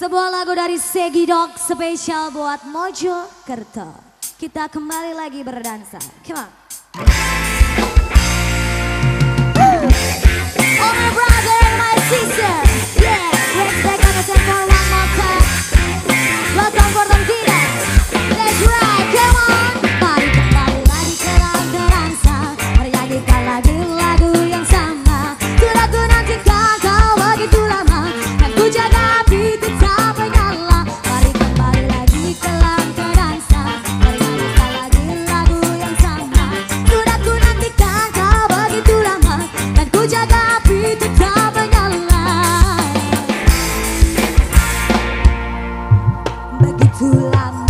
Sebuah lagu dari Segi Dog spesial buat Mojo Kerto. Kita kembali lagi berdansa. Come on. Oh my brother and my sister. bulan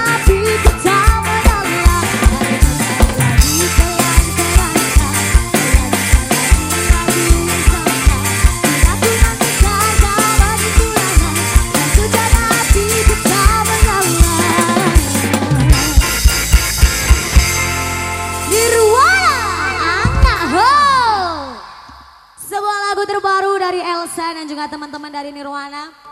dari Elsa dan juga teman-teman dari Nirwana.